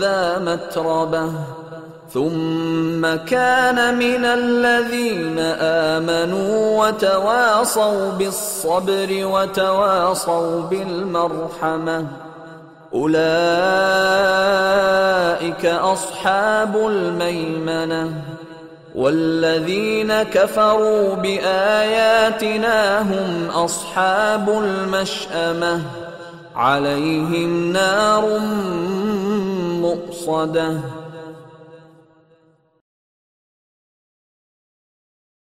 ذا متربة. ثم كان من الذين آمنوا وتواصوا بالصبر وتواصوا بالمرحمة. أولئك أصحاب الميمنة. والذين كفروا بآياتنا هم أصحاب المشأمة. عليهم نار مؤصده